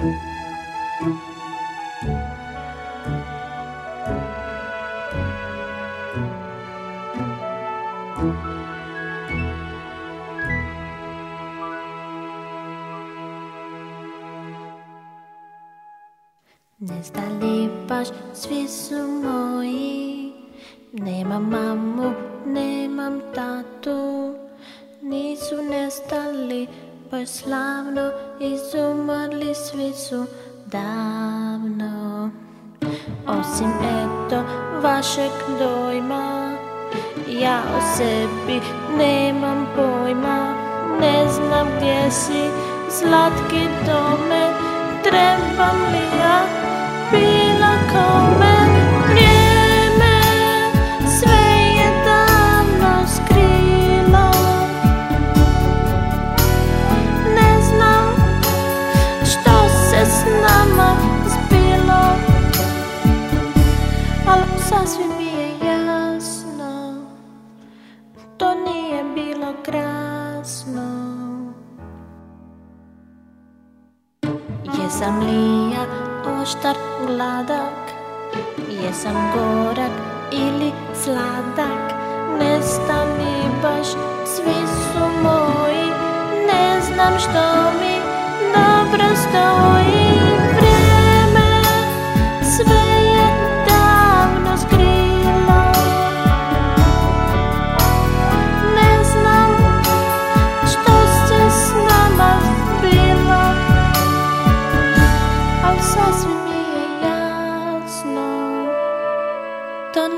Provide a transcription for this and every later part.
Στα λίπας σβήσου μόι Ναι μαμά μου, ναι μαμτά του Νίσου ναι στα λίπας baš slavno Izumrli, svi su davno. Osim eto vašeg dojma Ja o sebi nemam pojma. Ne znam gdje si, slatki tome Trebam li ja Jesam li ja oštar gladak Jesam gorak ili sladak? Ne mi baš, svi su moji. Ne znam što mi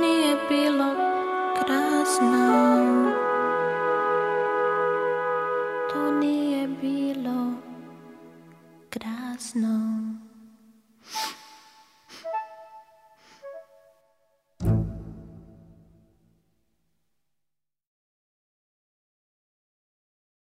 Nije bilo krásná. To nije bilo krásno.